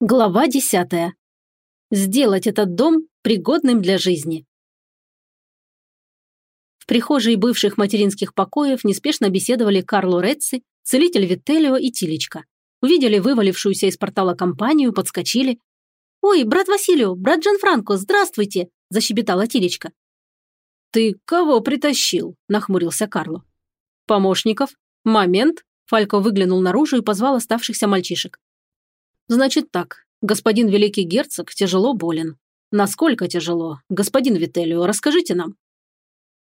Глава десятая. Сделать этот дом пригодным для жизни. В прихожей бывших материнских покоев неспешно беседовали Карло Рецци, целитель Вителио и Тилечка. Увидели вывалившуюся из портала компанию, подскочили. «Ой, брат Василио, брат Джанфранко, здравствуйте!» – защебетала Тилечка. «Ты кого притащил?» – нахмурился Карло. «Помощников? Момент?» – Фалько выглянул наружу и позвал оставшихся мальчишек. Значит так, господин великий герцог тяжело болен. Насколько тяжело? Господин Вителио, расскажите нам.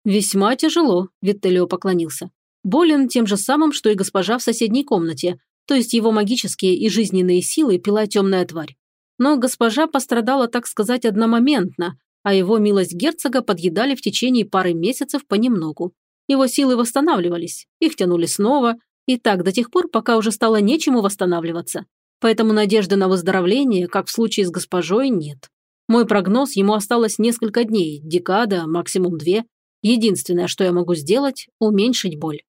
Весьма тяжело, Вителио поклонился. Болен тем же самым, что и госпожа в соседней комнате, то есть его магические и жизненные силы пила темная тварь. Но госпожа пострадала, так сказать, одномоментно, а его милость герцога подъедали в течение пары месяцев понемногу. Его силы восстанавливались, их тянули снова, и так до тех пор, пока уже стало нечему восстанавливаться. Поэтому надежды на выздоровление, как в случае с госпожой, нет. Мой прогноз, ему осталось несколько дней, декада, максимум две. Единственное, что я могу сделать – уменьшить боль.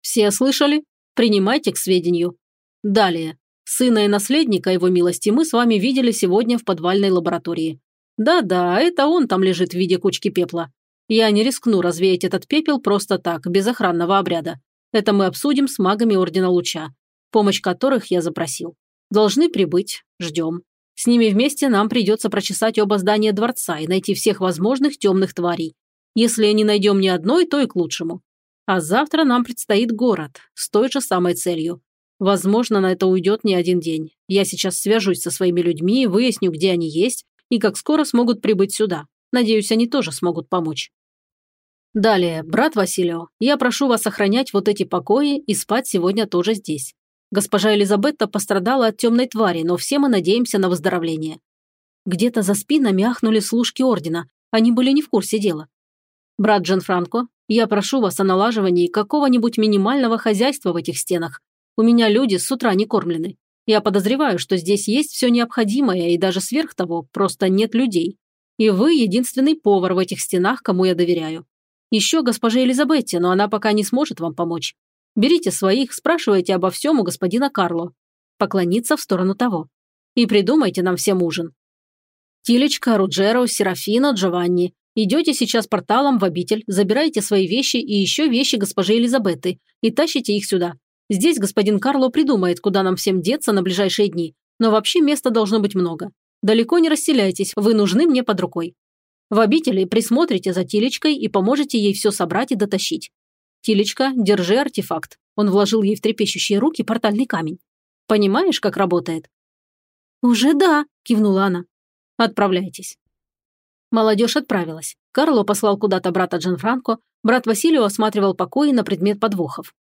Все слышали? Принимайте к сведению. Далее. Сына и наследника его милости мы с вами видели сегодня в подвальной лаборатории. Да-да, это он там лежит в виде кучки пепла. Я не рискну развеять этот пепел просто так, без охранного обряда. Это мы обсудим с магами Ордена Луча помощь которых я запросил. Должны прибыть, ждем. С ними вместе нам придется прочесать оба здания дворца и найти всех возможных темных тварей. Если не найдем ни одной, то и к лучшему. А завтра нам предстоит город с той же самой целью. Возможно, на это уйдет не один день. Я сейчас свяжусь со своими людьми, выясню, где они есть и как скоро смогут прибыть сюда. Надеюсь, они тоже смогут помочь. Далее, брат Василио, я прошу вас охранять вот эти покои и спать сегодня тоже здесь. Госпожа Элизабетта пострадала от темной твари, но все мы надеемся на выздоровление. Где-то за спинами ахнули служки ордена. Они были не в курсе дела. Брат Джан Франко, я прошу вас о налаживании какого-нибудь минимального хозяйства в этих стенах. У меня люди с утра не кормлены. Я подозреваю, что здесь есть все необходимое, и даже сверх того, просто нет людей. И вы единственный повар в этих стенах, кому я доверяю. Еще госпоже Элизабетте, но она пока не сможет вам помочь. Берите своих, спрашивайте обо всем у господина Карло. Поклониться в сторону того. И придумайте нам всем ужин. Тилечка, Руджеро, Серафина, Джованни. Идете сейчас порталом в обитель, забираете свои вещи и еще вещи госпожи Элизабеты и тащите их сюда. Здесь господин Карло придумает, куда нам всем деться на ближайшие дни. Но вообще места должно быть много. Далеко не расселяйтесь, вы нужны мне под рукой. В обители присмотрите за Тилечкой и поможете ей все собрать и дотащить. «Тилечка, держи артефакт». Он вложил ей в трепещущие руки портальный камень. «Понимаешь, как работает?» «Уже да», – кивнула она. «Отправляйтесь». Молодежь отправилась. Карло послал куда-то брата Джанфранко, брат Василио осматривал покои на предмет подвохов.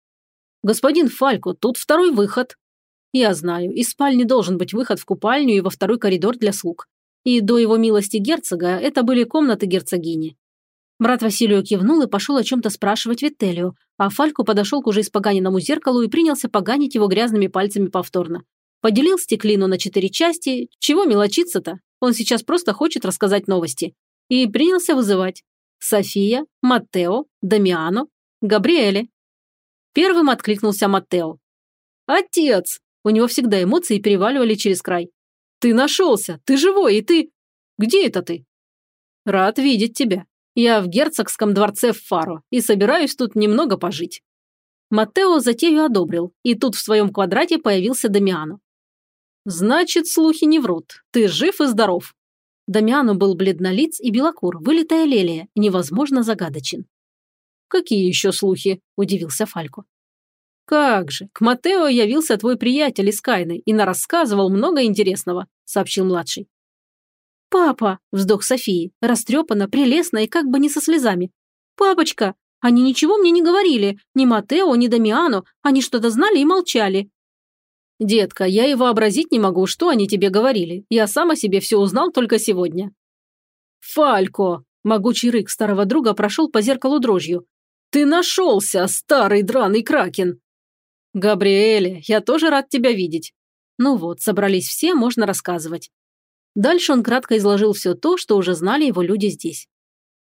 «Господин Фалько, тут второй выход». «Я знаю, из спальни должен быть выход в купальню и во второй коридор для слуг. И до его милости герцога это были комнаты герцогини. Брат Василию кивнул и пошел о чем-то спрашивать Вителию, а Фальку подошел к уже испоганенному зеркалу и принялся поганить его грязными пальцами повторно. Поделил стеклину на четыре части. Чего мелочиться-то? Он сейчас просто хочет рассказать новости. И принялся вызывать. София, Маттео, Дамиано, Габриэле. Первым откликнулся Маттео. «Отец!» У него всегда эмоции переваливали через край. «Ты нашелся! Ты живой, и ты...» «Где это ты?» «Рад видеть тебя. Я в герцогском дворце в Фаро и собираюсь тут немного пожить». Маттео затею одобрил, и тут в своем квадрате появился Дамиано. «Значит, слухи не врут. Ты жив и здоров». Дамиано был бледнолиц и белокур, вылитая лелия, невозможно загадочен. «Какие еще слухи?» – удивился Фалько. «Как же, к Матео явился твой приятель из Кайны и нарассказывал много интересного», – сообщил младший. «Папа!» – вздох Софии, растрепанно, прелестно и как бы не со слезами. «Папочка! Они ничего мне не говорили, ни Матео, ни Дамиану, они что-то знали и молчали». «Детка, я и вообразить не могу, что они тебе говорили. Я сам о себе все узнал только сегодня». «Фалько!» – могучий рык старого друга прошел по зеркалу дрожью. «Ты нашелся, старый драный кракен!» «Габриэле, я тоже рад тебя видеть». Ну вот, собрались все, можно рассказывать. Дальше он кратко изложил все то, что уже знали его люди здесь.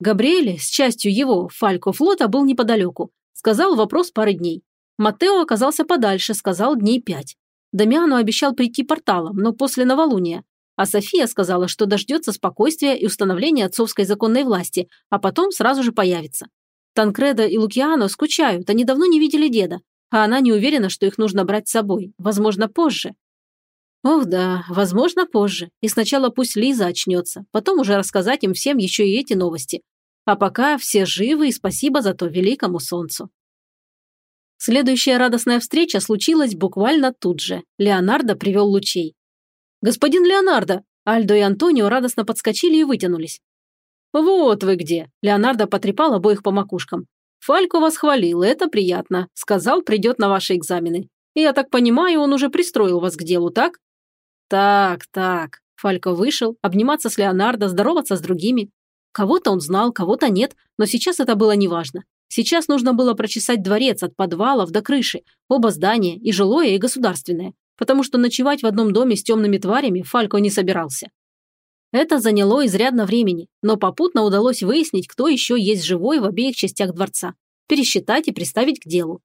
Габриэле, с частью его, Фалько флота, был неподалеку. Сказал вопрос пары дней. Матео оказался подальше, сказал дней пять. Дамиану обещал прийти порталом, но после новолуния. А София сказала, что дождется спокойствия и установления отцовской законной власти, а потом сразу же появится. Танкреда и Лукиано скучают, они давно не видели деда, а она не уверена, что их нужно брать с собой, возможно, позже. Ох да, возможно, позже. И сначала пусть Лиза очнется, потом уже рассказать им всем еще и эти новости. А пока все живы и спасибо за то великому солнцу. Следующая радостная встреча случилась буквально тут же. Леонардо привел лучей. «Господин Леонардо!» Альдо и Антонио радостно подскочили и вытянулись. «Вот вы где!» Леонардо потрепал обоих по макушкам. «Фалько вас хвалил, это приятно. Сказал, придет на ваши экзамены. Я так понимаю, он уже пристроил вас к делу, так?» «Так, так». Фалько вышел, обниматься с Леонардо, здороваться с другими. Кого-то он знал, кого-то нет, но сейчас это было неважно. Сейчас нужно было прочесать дворец от подвалов до крыши, оба здания, и жилое, и государственное, потому что ночевать в одном доме с темными тварями Фалько не собирался. Это заняло изрядно времени, но попутно удалось выяснить, кто еще есть живой в обеих частях дворца, пересчитать и приставить к делу.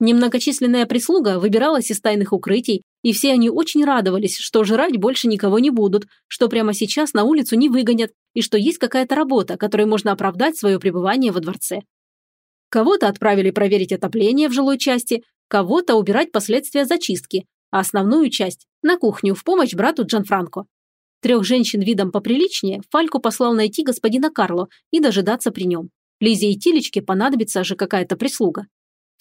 Немногочисленная прислуга выбиралась из тайных укрытий, и все они очень радовались, что жрать больше никого не будут, что прямо сейчас на улицу не выгонят, и что есть какая-то работа, которой можно оправдать свое пребывание во дворце. Кого-то отправили проверить отопление в жилой части, кого-то убирать последствия зачистки, а основную часть – на кухню в помощь брату Джанфранко. Трех женщин видом поприличнее Фальку послал найти господина Карло и дожидаться при нем. Лизе и Тилечке понадобится же какая-то прислуга.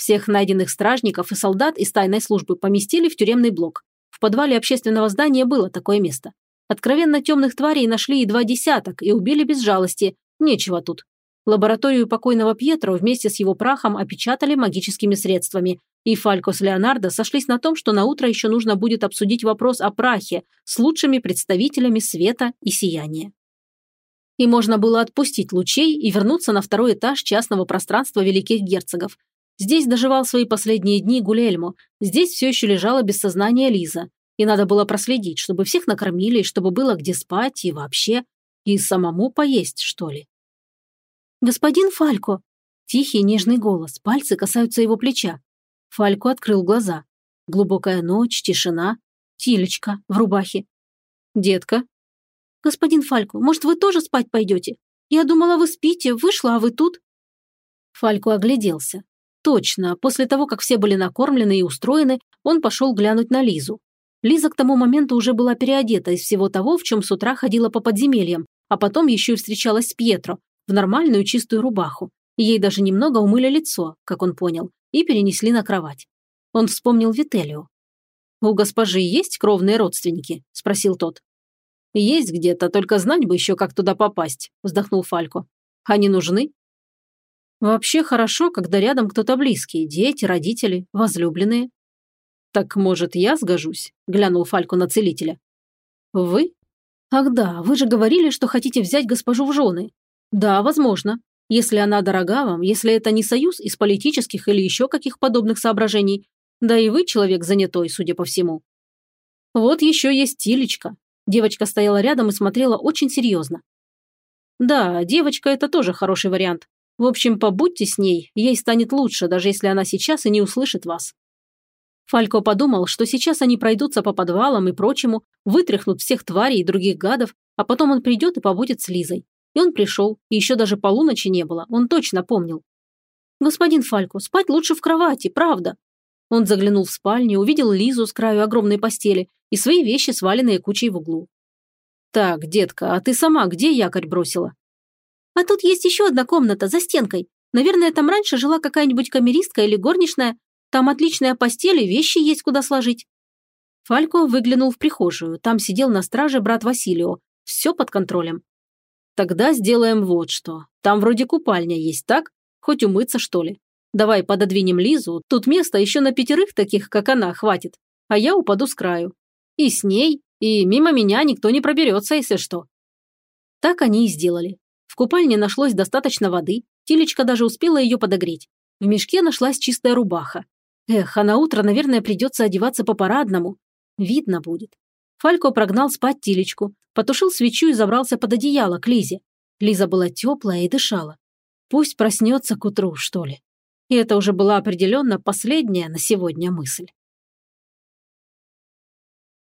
Всех найденных стражников и солдат из тайной службы поместили в тюремный блок. В подвале общественного здания было такое место. Откровенно темных тварей нашли едва десяток и убили без жалости. Нечего тут. Лабораторию покойного Пьетро вместе с его прахом опечатали магическими средствами, и Фалько с Леонардо сошлись на том, что на утро еще нужно будет обсудить вопрос о прахе с лучшими представителями света и сияния. И можно было отпустить лучей и вернуться на второй этаж частного пространства великих герцогов, Здесь доживал свои последние дни Гулельмо, здесь все еще лежала без сознания Лиза. И надо было проследить, чтобы всех накормили, чтобы было где спать и вообще. И самому поесть, что ли. «Господин Фалько!» Тихий нежный голос, пальцы касаются его плеча. Фалько открыл глаза. Глубокая ночь, тишина. Тилечка в рубахе. «Детка?» «Господин Фалько, может, вы тоже спать пойдете? Я думала, вы спите, вышла, а вы тут?» Фалько огляделся. Точно, после того, как все были накормлены и устроены, он пошел глянуть на Лизу. Лиза к тому моменту уже была переодета из всего того, в чем с утра ходила по подземельям, а потом еще и встречалась с Пьетро в нормальную чистую рубаху. Ей даже немного умыли лицо, как он понял, и перенесли на кровать. Он вспомнил Вителио. «У госпожи есть кровные родственники?» – спросил тот. «Есть где-то, только знать бы еще, как туда попасть», – вздохнул Фалько. «Они нужны?» Вообще хорошо, когда рядом кто-то близкий, дети, родители, возлюбленные. Так, может, я сгожусь? Глянул Фальку на целителя. Вы? Ах да, вы же говорили, что хотите взять госпожу в жены. Да, возможно. Если она дорога вам, если это не союз из политических или еще каких подобных соображений, да и вы человек занятой, судя по всему. Вот еще есть Тилечка. Девочка стояла рядом и смотрела очень серьезно. Да, девочка – это тоже хороший вариант. В общем, побудьте с ней, ей станет лучше, даже если она сейчас и не услышит вас». Фалько подумал, что сейчас они пройдутся по подвалам и прочему, вытряхнут всех тварей и других гадов, а потом он придет и побудет с Лизой. И он пришел, и еще даже полуночи не было, он точно помнил. «Господин Фалько, спать лучше в кровати, правда?» Он заглянул в спальню, увидел Лизу с краю огромной постели и свои вещи, сваленные кучей в углу. «Так, детка, а ты сама где якорь бросила?» А тут есть еще одна комната за стенкой. Наверное, там раньше жила какая-нибудь камеристка или горничная. Там отличная постель и вещи есть куда сложить». Фалько выглянул в прихожую. Там сидел на страже брат Василио. Все под контролем. «Тогда сделаем вот что. Там вроде купальня есть, так? Хоть умыться, что ли? Давай пододвинем Лизу. Тут места еще на пятерых таких, как она, хватит. А я упаду с краю. И с ней, и мимо меня никто не проберется, если что». Так они и сделали. В купальне нашлось достаточно воды, Тилечка даже успела ее подогреть. В мешке нашлась чистая рубаха. Эх, а на утро, наверное, придется одеваться по-парадному. Видно будет. Фалько прогнал спать Тилечку, потушил свечу и забрался под одеяло к Лизе. Лиза была теплая и дышала. Пусть проснется к утру, что ли. И это уже была определенно последняя на сегодня мысль.